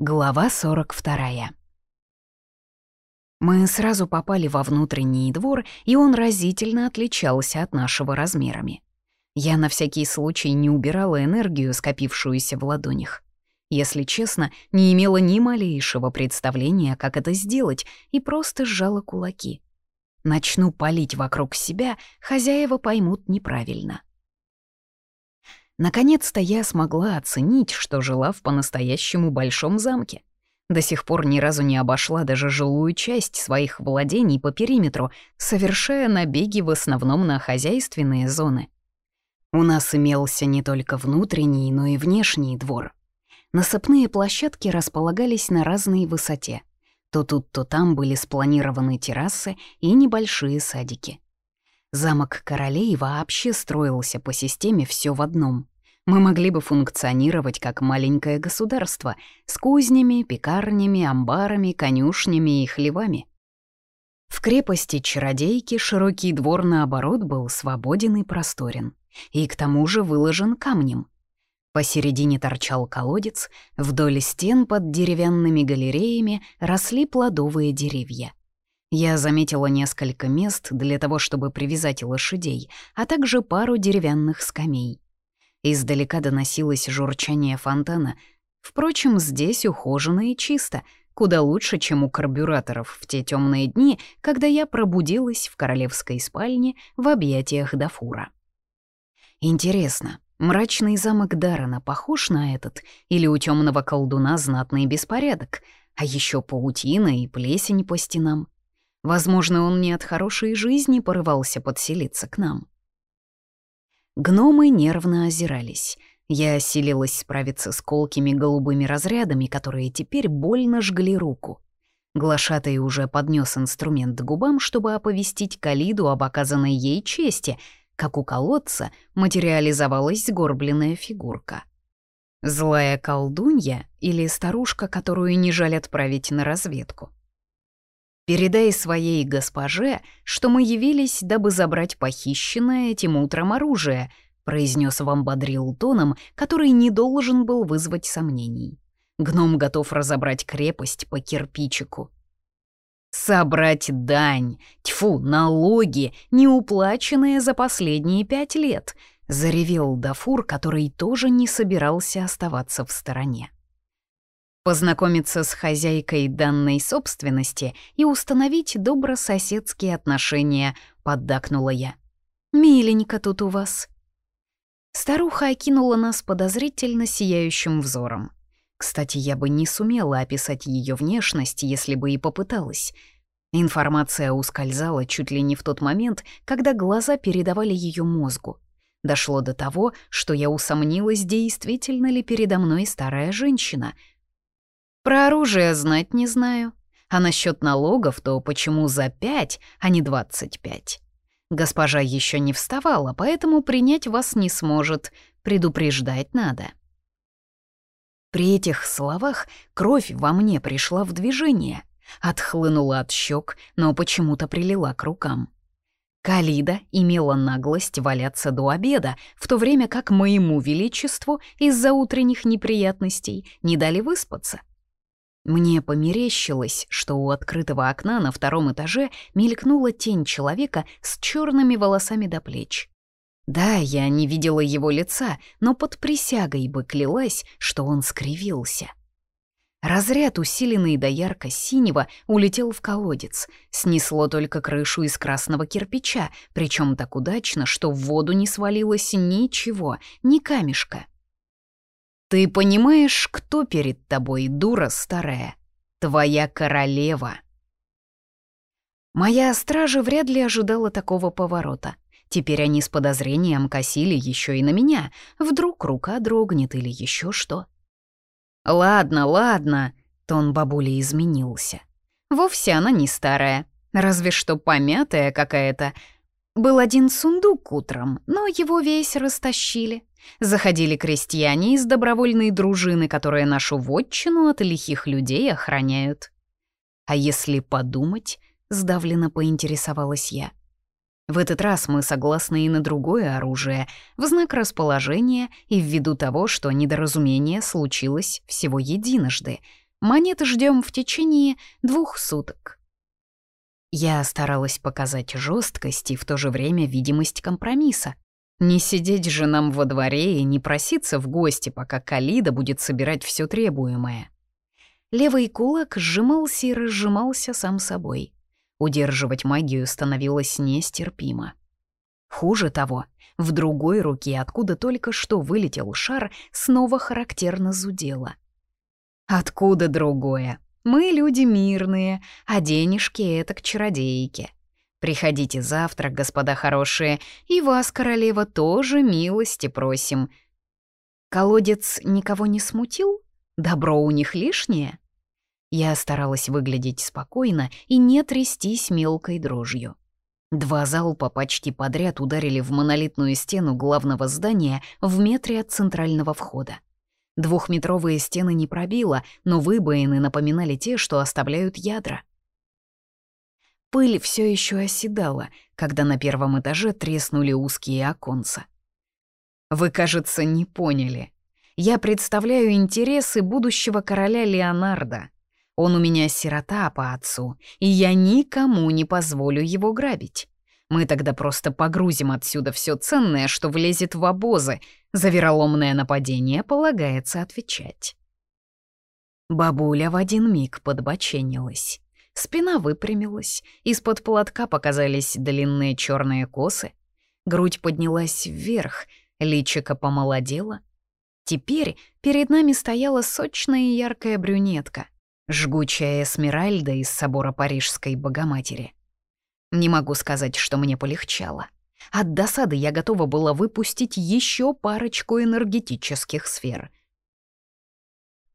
Глава 42. Мы сразу попали во внутренний двор, и он разительно отличался от нашего размерами. Я на всякий случай не убирала энергию, скопившуюся в ладонях. Если честно, не имела ни малейшего представления, как это сделать, и просто сжала кулаки. Начну палить вокруг себя, хозяева поймут неправильно. Наконец-то я смогла оценить, что жила в по-настоящему большом замке. До сих пор ни разу не обошла даже жилую часть своих владений по периметру, совершая набеги в основном на хозяйственные зоны. У нас имелся не только внутренний, но и внешний двор. Насыпные площадки располагались на разной высоте. То тут, то там были спланированы террасы и небольшие садики. Замок королей вообще строился по системе все в одном. Мы могли бы функционировать как маленькое государство с кузнями, пекарнями, амбарами, конюшнями и хлевами. В крепости чародейки широкий двор, наоборот, был свободен и просторен, и к тому же выложен камнем. Посередине торчал колодец, вдоль стен под деревянными галереями росли плодовые деревья. Я заметила несколько мест для того, чтобы привязать лошадей, а также пару деревянных скамей. Издалека доносилось журчание фонтана. Впрочем, здесь ухожено и чисто, куда лучше, чем у карбюраторов в те темные дни, когда я пробудилась в королевской спальне в объятиях Дафура. Интересно, мрачный замок Дарана похож на этот, или у темного колдуна знатный беспорядок, а еще паутина и плесень по стенам? Возможно, он не от хорошей жизни порывался подселиться к нам. Гномы нервно озирались. Я осилилась справиться с колкими голубыми разрядами, которые теперь больно жгли руку. Глашатай уже поднес инструмент к губам, чтобы оповестить Калиду об оказанной ей чести, как у колодца материализовалась сгорбленная фигурка. Злая колдунья или старушка, которую не жаль отправить на разведку? Передай своей госпоже, что мы явились, дабы забрать похищенное этим утром оружие», произнес вам бодрил тоном, который не должен был вызвать сомнений. Гном готов разобрать крепость по кирпичику. «Собрать дань! Тьфу, налоги, неуплаченные за последние пять лет!» — заревел Дафур, который тоже не собирался оставаться в стороне познакомиться с хозяйкой данной собственности и установить добрососедские отношения, поддакнула я. «Миленько тут у вас». Старуха окинула нас подозрительно сияющим взором. Кстати, я бы не сумела описать ее внешность, если бы и попыталась. Информация ускользала чуть ли не в тот момент, когда глаза передавали ее мозгу. Дошло до того, что я усомнилась, действительно ли передо мной старая женщина — про оружие знать не знаю. А насчет налогов, то почему за пять, а не двадцать пять? Госпожа еще не вставала, поэтому принять вас не сможет. Предупреждать надо. При этих словах кровь во мне пришла в движение. Отхлынула от щек, но почему-то прилила к рукам. Калида имела наглость валяться до обеда, в то время как моему величеству из-за утренних неприятностей не дали выспаться. Мне померещилось, что у открытого окна на втором этаже мелькнула тень человека с черными волосами до плеч. Да, я не видела его лица, но под присягой бы клялась, что он скривился. Разряд, усиленный до ярко-синего, улетел в колодец. Снесло только крышу из красного кирпича, причем так удачно, что в воду не свалилось ничего, ни камешка. Ты понимаешь, кто перед тобой, дура старая? Твоя королева. Моя стража вряд ли ожидала такого поворота. Теперь они с подозрением косили еще и на меня. Вдруг рука дрогнет или еще что. «Ладно, ладно», — тон бабули изменился. «Вовсе она не старая, разве что помятая какая-то. Был один сундук утром, но его весь растащили. Заходили крестьяне из добровольной дружины, которые нашу вотчину от лихих людей охраняют. А если подумать, сдавленно поинтересовалась я. В этот раз мы согласны и на другое оружие, в знак расположения и ввиду того, что недоразумение случилось всего единожды. Монеты ждем в течение двух суток. Я старалась показать жесткость и в то же время видимость компромисса. Не сидеть же нам во дворе и не проситься в гости, пока Калида будет собирать все требуемое. Левый кулак сжимался и разжимался сам собой. Удерживать магию становилось нестерпимо. Хуже того, в другой руке, откуда только что вылетел шар, снова характерно зудело. Откуда другое? Мы люди мирные, а денежки — это к чародейке. Приходите завтра, господа хорошие, и вас, королева, тоже милости просим. Колодец никого не смутил? Добро у них лишнее? Я старалась выглядеть спокойно и не трястись мелкой дрожью. Два залпа почти подряд ударили в монолитную стену главного здания в метре от центрального входа. Двухметровые стены не пробило, но выбоины напоминали те, что оставляют ядра. Пыль все еще оседала, когда на первом этаже треснули узкие оконца. «Вы, кажется, не поняли. Я представляю интересы будущего короля Леонардо. Он у меня сирота по отцу, и я никому не позволю его грабить. Мы тогда просто погрузим отсюда все ценное, что влезет в обозы. За вероломное нападение полагается отвечать. Бабуля в один миг подбоченилась. Спина выпрямилась, из-под платка показались длинные черные косы. Грудь поднялась вверх, личико помолодело. Теперь перед нами стояла сочная и яркая брюнетка — Жгучая эсмеральда из собора Парижской Богоматери. Не могу сказать, что мне полегчало. От досады я готова была выпустить еще парочку энергетических сфер.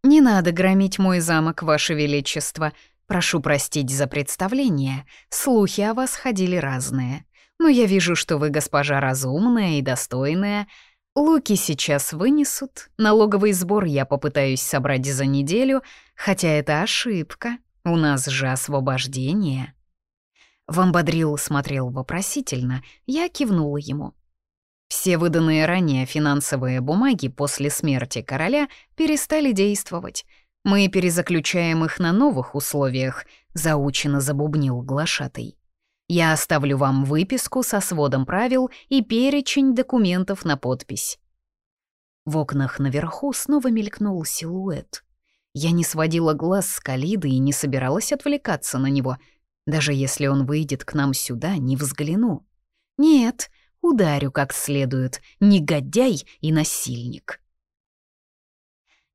«Не надо громить мой замок, Ваше Величество. Прошу простить за представление. Слухи о вас ходили разные. Но я вижу, что вы госпожа разумная и достойная, Луки сейчас вынесут, налоговый сбор я попытаюсь собрать за неделю, хотя это ошибка, у нас же освобождение. Вамбадрил смотрел вопросительно, я кивнула ему. Все выданные ранее финансовые бумаги после смерти короля перестали действовать. Мы перезаключаем их на новых условиях, заучено забубнил глашатый. Я оставлю вам выписку со сводом правил и перечень документов на подпись». В окнах наверху снова мелькнул силуэт. Я не сводила глаз с Калиды и не собиралась отвлекаться на него. Даже если он выйдет к нам сюда, не взгляну. Нет, ударю как следует, негодяй и насильник.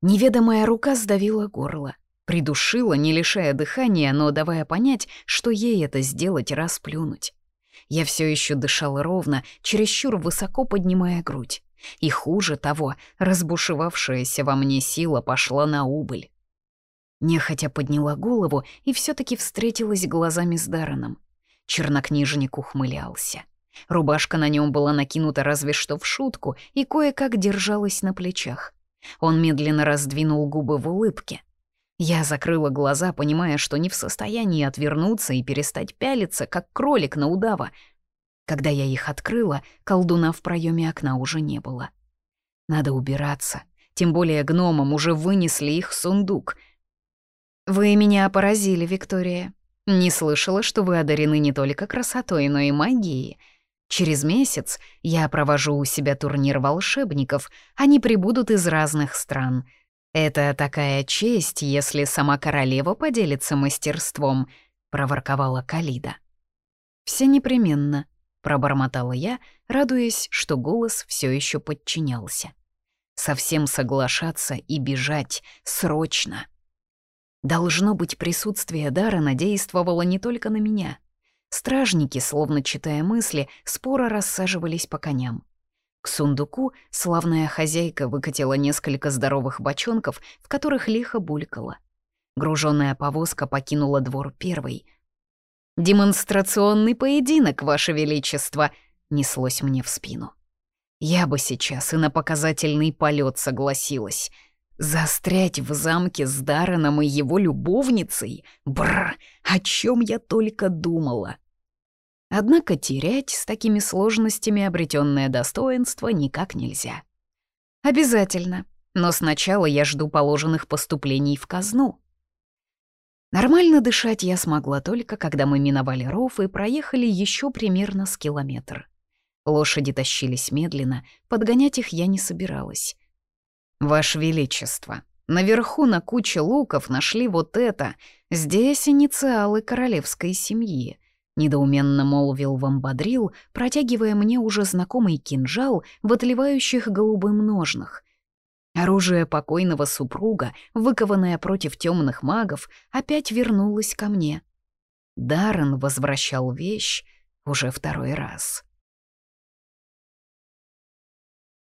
Неведомая рука сдавила горло. Придушила, не лишая дыхания, но давая понять, что ей это сделать расплюнуть. Я все еще дышала ровно, чересчур высоко поднимая грудь. И хуже того, разбушевавшаяся во мне сила пошла на убыль. Нехотя подняла голову и все таки встретилась глазами с Дарреном. Чернокнижник ухмылялся. Рубашка на нем была накинута разве что в шутку и кое-как держалась на плечах. Он медленно раздвинул губы в улыбке. Я закрыла глаза, понимая, что не в состоянии отвернуться и перестать пялиться, как кролик на удава. Когда я их открыла, колдуна в проеме окна уже не было. Надо убираться, тем более гномам уже вынесли их сундук. «Вы меня поразили, Виктория. Не слышала, что вы одарены не только красотой, но и магией. Через месяц я провожу у себя турнир волшебников, они прибудут из разных стран — «Это такая честь, если сама королева поделится мастерством», — проворковала Калида. «Все непременно», — пробормотала я, радуясь, что голос все еще подчинялся. «Совсем соглашаться и бежать срочно». Должно быть, присутствие дара надействовало не только на меня. Стражники, словно читая мысли, споро рассаживались по коням. К сундуку славная хозяйка выкатила несколько здоровых бочонков, в которых лихо булькала. Груженная повозка покинула двор первой. «Демонстрационный поединок, Ваше Величество!» — неслось мне в спину. Я бы сейчас и на показательный полет согласилась. Застрять в замке с Дарреном и его любовницей? Бррр, о чем я только думала!» Однако терять с такими сложностями обретенное достоинство никак нельзя. Обязательно, но сначала я жду положенных поступлений в казну. Нормально дышать я смогла только, когда мы миновали ров и проехали еще примерно с километр. Лошади тащились медленно, подгонять их я не собиралась. «Ваше Величество, наверху на куче луков нашли вот это. Здесь инициалы королевской семьи», — недоуменно молвил вамбадрил, протягивая мне уже знакомый кинжал в отливающих голубым ножнах. Оружие покойного супруга, выкованное против темных магов, опять вернулось ко мне. Даррен возвращал вещь уже второй раз.